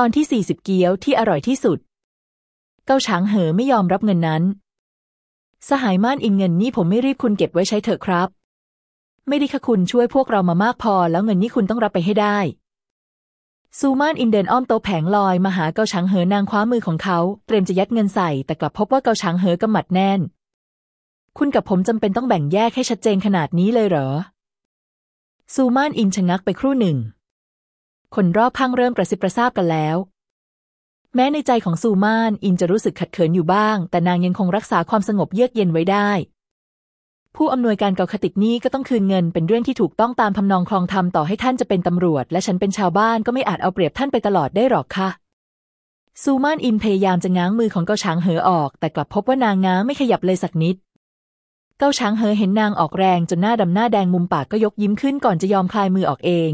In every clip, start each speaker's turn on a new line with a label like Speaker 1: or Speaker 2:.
Speaker 1: ตอนที่สี่สิบเกี๊ยวที่อร่อยที่สุด เกาฉางเหอไม่ยอมรับเงินนั้น สหายม่านอินเงินนี่ผมไม่รีบคุณเก็บไว้ใช้เถอะครับ ไม่ได้ค่ะคุณช่วยพวกเรามามากพอแล้วเงินนี้คุณต้องรับไปให้ได้ ซูม่านอินเดินอ้อมโต๊ะแผงลอยมาหาเกาฉางเหอนางคว้ามือของเขาเตรียมจะยัดเงินใส่ แต่กลับพบว่าเกาฉางเหอกำมัดแน่น คุณกับผมจำเป็นต้องแบ่งแยกให้ชัดเจนขนาดนี้เลยเหรอซูม่านอินชะงักไปครู่หนึ่ง คนรอบข้างเริ่มกระซิบกระซาบกันแล้ว แม้ในใจของซูมานอินจะรู้สึกขัดเขินอยู่บ้าง แต่นางยังคงรักษาความสงบเยือกเย็นไว้ได้ ผู้อำนวยการเกาคติกนี้ก็ต้องคืนเงินเป็นเรื่องที่ถูกต้องตามทำนองคลองธรรมต่อให้ท่านจะเป็นตำรวจ และฉันเป็นชาวบ้านก็ไม่อาจเอาเปรียบท่านไปตลอดได้หรอกค่ะซูมานอินพยายามจะง้างมือของเกาช้างเหอออก แต่กลับพบว่านางง้างไม่ขยับเลยสักนิด เกาช้างเหอเห็นนางออกแรงจนหน้าดำหน้าแดงมุมปากก็ยกยิ้มขึ้นก่อนจะยอมคลายมือออกเอง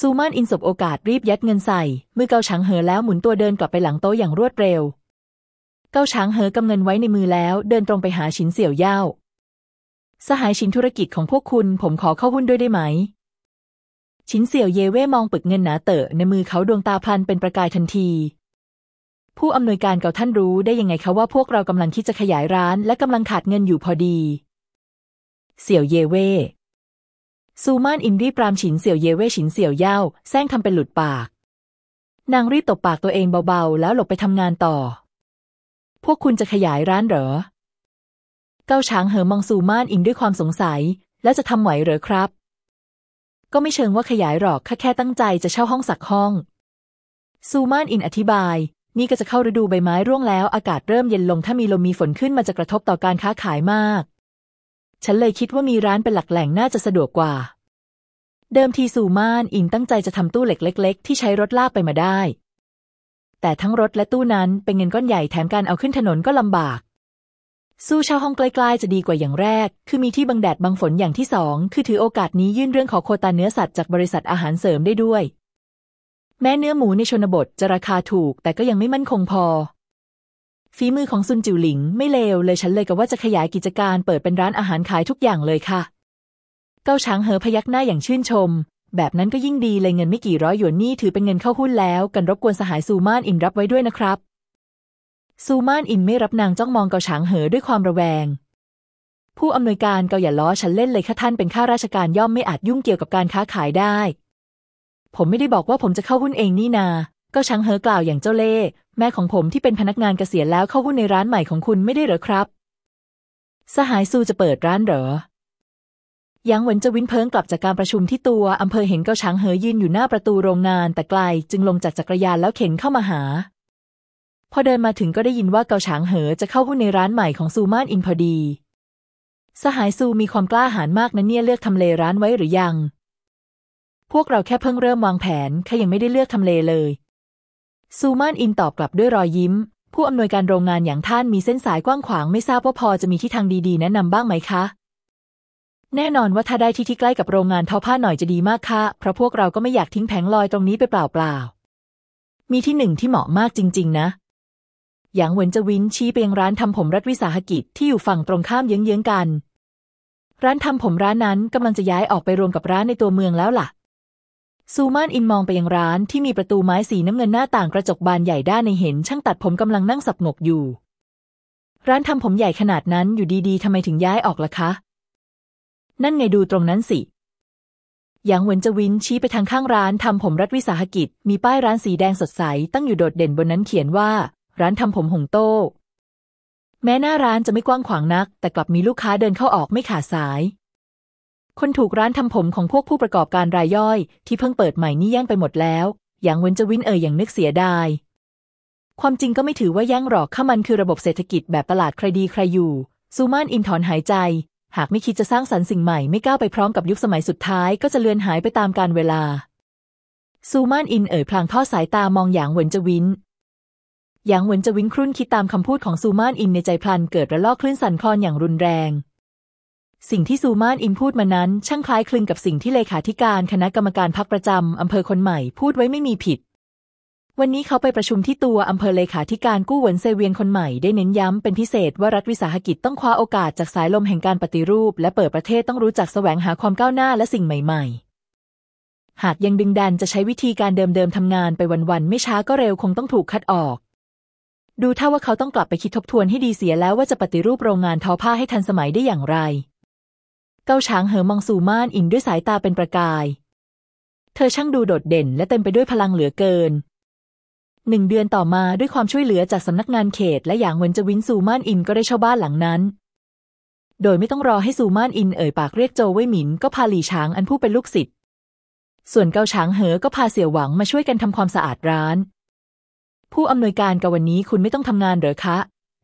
Speaker 1: ซูมานอินสบโอกาสรีบยัดเงินใส่ มือเกาช้างเหอแล้วหมุนตัวเดินกลับไปหลังโต๊ะอย่างรวดเร็ว เกาช้างเหอกำเงินไว้ในมือแล้ว เดินตรงไปหาชินเสี่ยวเย่าสหายชินธุรกิจของพวกคุณ ผมขอเข้าหุ้นด้วยได้ไหม ชินเสี่ยวเย่เว่มองปึกเงินหนาเต๋อในมือเขาดวงตาพลันเป็นประกายทันที ผู้อำนวยการเก่าท่านรู้ได้ยังไงคะว่าพวกเรากำลังคิดจะขยายร้าน และกำลังขาดเงินอยู่พอดี เสี่ยวเย่เว่ ซูมานอินรีปรามฉินเสี่ยวเย่เว่ฉินเสี่ยวเย่าแซงทำเป็นหลุดปาก นางรีบตบปากตัวเองเบาๆ แล้วหลบไปทำงานต่อ พวกคุณจะขยายร้านเหรอ เก้าช้างเหอมองซูมานอินด้วยความสงสัย แล้วจะทำไหวเหรอครับ ก็ไม่เชิงว่าขยายหรอกแค่แค่ตั้งใจจะเช่าห้องสักห้อง ซูมานอินอธิบาย นี่ก็จะเข้าฤดูใบไม้ร่วงแล้ว อากาศเริ่มเย็นลงถ้ามีลมมีฝนขึ้นมาจะกระทบต่อการค้าขายมาก ฉันเลยคิดว่ามีร้านเป็นหลักแหล่งน่าจะสะดวกกว่า เดิมทีซูมานอินตั้งใจจะทำตู้เหล็กเล็ก ๆ ที่ใช้รถลากไปมาได้ แต่ทั้งรถและตู้นั้นเป็นเงินก้อนใหญ่แถมการเอาขึ้นถนนก็ลำบาก สู้เช่าห้องใกล้ๆจะดีกว่าอย่างแรก คือมีที่บังแดดบังฝนอย่างที่สองคือถือโอกาสนี้ยื่นเรื่องขอโคตาเนื้อสัตว์จากบริษัทอาหารเสริมได้ด้วย แม้เนื้อหมูในชนบทจะราคาถูกแต่ก็ยังไม่มั่นคงพอ ฝีมือของซุนจิวหลิงไม่เลวเลยฉันเลยกับว่าจะขยายกิจการเปิดเป็นร้านอาหารขายทุกอย่างเลยค่ะ เก้าช้างเหอพยักหน้าอย่างชื่นชม แบบนั้นก็ยิ่งดีเลยเงินไม่กี่ร้อยหยวนนี่ถือเป็นเงินเข้าหุ้นแล้ว กันรบกวนสหายซูมานอินรับไว้ด้วยนะครับซูมานอินไม่รับนางจ้องมองเกาฉางเหอด้วยความระแวง ผู้อำนวยการเกาอย่าล้อฉันเล่นเลยค่ะท่านเป็นข้าราชการย่อมไม่อาจยุ่งเกี่ยวกับการค้าขายได้ ผมไม่ได้บอกว่าผมจะเข้าหุ้นเองนี่นา เกาฉางเหอกล่าวอย่างเจ้าเล่ห์ แม่ของผมที่เป็นพนักงานเกษียณแล้วเข้าหุ้นในร้านใหม่ของคุณไม่ได้เหรอครับ สหายซูจะเปิดร้านเหรอ ยังเหวินจะวินเพิงกลับจากการประชุมที่ตัวอำเภอเห็นเกาช้างเหอยืนอยู่หน้าประตูโรงงานแต่ไกลจึงลงจากจักรยานแล้วเข็นเข้ามาหา พอเดินมาถึงก็ได้ยินว่าเกาช้างเหอจะเข้าหุ้นในร้านใหม่ของซูมานอินพอดี สหายซูมีความกล้าหาญมากนะเนี่ยเลือกทำเลร้านไว้หรือยัง พวกเราแค่เพิ่งเริ่มวางแผนแค่ยังไม่ได้เลือกทำเลเลย ซูมานอินตอบกลับด้วยรอยยิ้ม ผู้อำนวยการโรงงานอย่างท่านมีเส้นสายกว้างขวางไม่ทราบว่าพอจะมีที่ทางดีๆ แนะนำบ้างไหมคะ แน่นอนว่าถ้าได้ที่ที่ใกล้กับโรงงานทอผ้าหน่อยจะดีมากค่ะ เพราะพวกเราก็ไม่อยากทิ้งแผงลอยตรงนี้ไปเปล่าๆ มีที่หนึ่งที่เหมาะมากจริง ๆ นะหยางเหวินจะวินชี้ไปยังร้านทำผมรัฐวิสาหกิจที่อยู่ฝั่งตรงข้ามเยื้องๆกัน ร้านทำผมร้านนั้นกำลังจะย้ายออกไปรวมกับร้านในตัวเมืองแล้วล่ะ ซูมานอินมองไปยังร้านที่มีประตูไม้สีน้ำเงินหน้าต่างกระจกบานใหญ่ด้านในเห็น ช่างตัดผมกำลังนั่งสับงกอยู่ ร้านทำผมใหญ่ขนาดนั้นอยู่ดีๆทำไมถึงย้ายออกล่ะคะ นั่นไงดูตรงนั้นสิหยางเหวินจวินชี้ไปทางข้างร้านทำผมรัฐวิสาหกิจ มีป้ายร้านสีแดงสดใส ตั้งอยู่โดดเด่นบนนั้นเขียนว่า ร้านทำผมหงโต้ แม้หน้าร้านจะไม่กว้างขวางนัก แต่กลับมีลูกค้าเดินเข้าออกไม่ขาดสาย คนถูกร้านทำผมของพวกผู้ประกอบการรายย่อย ที่เพิ่งเปิดใหม่นี่แย่งไปหมดแล้วหยางเวินจะวินเอ่ยอย่างนึกเสียดาย ความจริงก็ไม่ถือว่าแย่งหรอกข้ามันคือระบบเศรษฐกิจแบบตลาดใครดีใครอยู่ ซูมานอินถอนหายใจ หากไม่คิดจะสร้างสรรค์สิ่งใหม่ไม่ก้าวไปพร้อมกับยุคสมัยสุดท้ายก็จะเลือนหายไปตามกาลเวลา ซูมานอินเอ่ยพลางทอดสายตามองหยางเหวินจะวินหยางเหวินจะวินครุ่นคิดตามคำพูดของซูมานอินในใจพลันเกิดระลอกคลื่นสั่นคลอนอย่างรุนแรง สิ่งที่ซูมานอินพูดมานั้น ช่างคล้ายคลึงกับสิ่งที่เลขาธิการคณะกรรมการพักประจำอำเภอคนใหม่พูดไว้ไม่มีผิด วันนี้เขาไปประชุมที่ตัวอำเภอเลขาธิการกู้หวนเซเวียนคนใหม่ได้เน้นย้ำเป็นพิเศษว่ารัฐวิสาหกิจต้องคว้าโอกาสจากสายลมแห่งการปฏิรูป และเปิดประเทศต้องรู้จักแสวงหาความก้าวหน้าและสิ่งใหม่ ๆ หากยังดึงดันจะใช้วิธีการเดิมๆทำงานไปวันๆไม่ช้าก็เร็วคงต้องถูกคัดออกดูถ้าว่าเขาต้องกลับไปคิดทบทวนให้ดีเสียแล้วว่าจะปฏิรูปโรงงานทอผ้าให้ทันสมัยได้อย่างไร เกาช้างเหอมองสู่ม่านอินด้วยสายตาเป็นประกาย เธอช่างดูโดดเด่นและเต็มไปด้วยพลังเหลือเกินหนึ่งเดือนต่อมาด้วยความช่วยเหลือจากสำนักงานเขต และอย่างเวนจวินซูม่านอินก็ได้เช่าบ้านหลังนั้น โดยไม่ต้องรอให้ซูม่านอินเอ่ยปากเรียกโจวเว่ยหมินก็พาหลี่ช้างอันผู้เป็นลูกศิษย์ส่วนเกาช้างเหอก็พาเสี่ยวหวังมาช่วยกันทำความสะอาดร้าน ผู้อำนวยการกับวันนี้คุณไม่ต้องทำงานเหรอคะ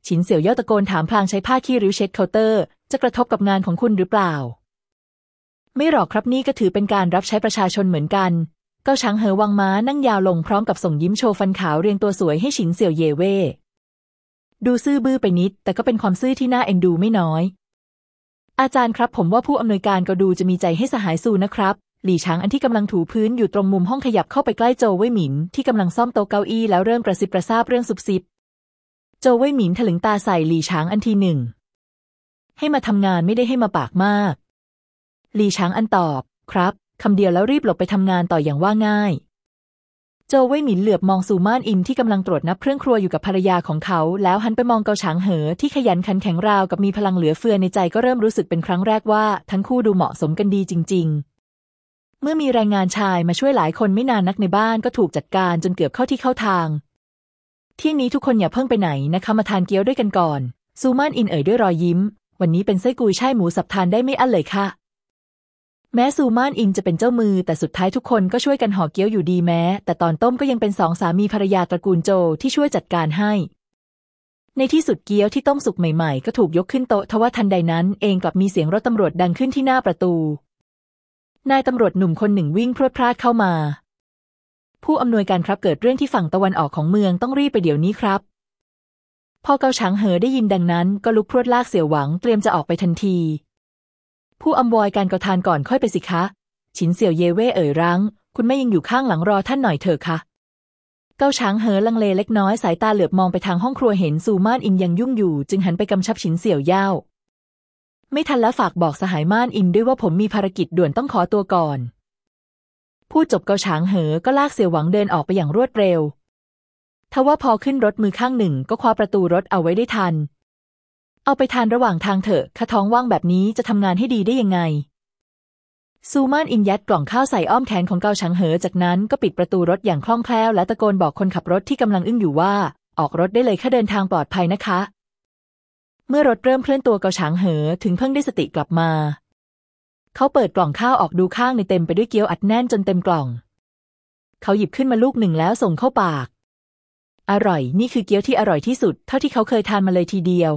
Speaker 1: ฉินเสี่ยวเย่าตะโกนถามพลางใช้ผ้าขี้ริ้วเช็ดเคาน์เตอร์ จะกระทบกับงานของคุณหรือเปล่า ไม่หรอกครับนี่ก็ถือเป็นการรับใช้ประชาชนเหมือนกัน เกาช้างเหอวางม้านั่งยาวลงพร้อมกับส่งยิ้มโชว์ฟันขาวเรียงตัวสวยให้ฉินเสี่ยวเย่เว่ดูซื่อบื้อไปนิด แต่ก็เป็นความซื่อที่น่าเอ็นดูไม่น้อย อาจารย์ครับผมว่าผู้อำนวยการก็ดูจะมีใจให้สหายซูนะครับ หลี่ช้างอันที่กำลังถูพื้นอยู่ตรงมุมห้องขยับเข้าไปใกล้โจวเว่ยหมินที่กำลังซ่อมโต๊ะเก้าอี้แล้วเริ่มกระซิบกระซาบเรื่องซุบซิบ โจวเว่ยหมินถลึงตาใส่หลี่ช้างอันทีหนึ่ง ให้มาทำงานไม่ได้ให้มาปากมากหลีช้างอันตอบ ครับคำเดียวแล้วรีบหลบไปทำงานต่ออย่างว่าง่าย โจวเว่ยหมินเหลือบมองสู่ม่านอินที่กำลังตรวจนับเครื่องครัวอยู่กับภรรยาของเขา แล้วหันไปมองเกาฉางเหอ ที่ขยันขันแข็งราวกับมีพลังเหลือเฟือในใจก็เริ่มรู้สึกเป็นครั้งแรกว่า ทั้งคู่ดูเหมาะสมกันดีจริง ๆ เมื่อมีแรงงานชายมาช่วยหลายคนไม่นานนักในบ้านก็ถูกจัดการจนเกือบเข้าที่เข้าทาง ที่นี้ทุกคนอย่าเพิ่งไปไหนนะคะมาทานเกี๊ยวด้วยกันก่อนซูมานอินเอ่ยด้วยรอยยิ้ม วันนี้เป็นไส้กุยช่ายหมูสับทานได้ไม่อั้นเลยค่ะ แม้ซูมานอินจะเป็นเจ้ามือ แต่สุดท้ายทุกคนก็ช่วยกันห่อเกี๊ยวอยู่ดีแม้ แต่ตอนต้มก็ยังเป็นสองสามีภรรยาตระกูลโจที่ช่วยจัดการให้ ในที่สุดเกี๊ยวที่ต้มสุกใหม่ๆ ก็ถูกยกขึ้นโต๊ะทว่าทันใดนั้นเองกลับมีเสียงรถตำรวจดังขึ้นที่หน้าประตู นายตำรวจหนุ่มคนหนึ่งวิ่งพรวดพลาดเข้ามา ผู้อำนวยการครับเกิดเรื่องที่ฝั่งตะวันออกของเมืองต้องรีบไปเดี๋ยวนี้ครับ พอเกาฉางเหอได้ยินดังนั้นก็ลุกพรวดลากเสี่ยวหวังเตรียมจะออกไปทันที ผู้อำนวยการเกาทานก่อนค่อยไปสิคะ ฉินเสี่ยวเยเว่เอ่ยรั้ง คุณไม่ยังอยู่ข้างหลังรอท่านหน่อยเถอะคะเกาช้างเหอลังเลเล็กน้อยสายตาเหลือบมองไปทางห้องครัวเห็นซูม่านอิงยังยุ่งอยู่ จึงหันไปกำชับฉินเสี่ยวย่าไม่ทันแล้วฝากบอกสหายม่านอินด้วยว่าผมมีภารกิจด่วนต้องขอตัวก่อน พูดจบเกาฉางเหอก็ลากเสี่ยวหวังเดินออกไปอย่างรวดเร็ว ทว่าพอขึ้นรถมือข้างหนึ่งก็คว้าประตูรถเอาไว้ได้ทัน เอาไปทานระหว่างทางเถอะข้าท้องว่างแบบนี้จะทำงานให้ดีได้ยังไง ซูมานอินยัดกล่องข้าวใส่อ้อมแขนของเกาฉางเหอ จากนั้นก็ปิดประตูรถอย่างคล่องแคล่วและตะโกนบอกคนขับรถที่กำลังอึ้งอยู่ว่า ออกรถได้เลยค่าเดินทางปลอดภัยนะคะ เมื่อรถเริ่มเคลื่อนตัวเกาฉางเหอถึงเพิ่งได้สติกลับมา เขาเปิดกล่องข้าวออกดูข้างในเต็มไปด้วยเกี๊ยวอัดแน่นจนเต็มกล่อง เขาหยิบขึ้นมาลูกหนึ่งแล้วส่งเข้าปาก อร่อย นี่คือเกี๊ยวที่อร่อยที่สุด เท่าที่เขาเคยทานมาเลยทีเดียว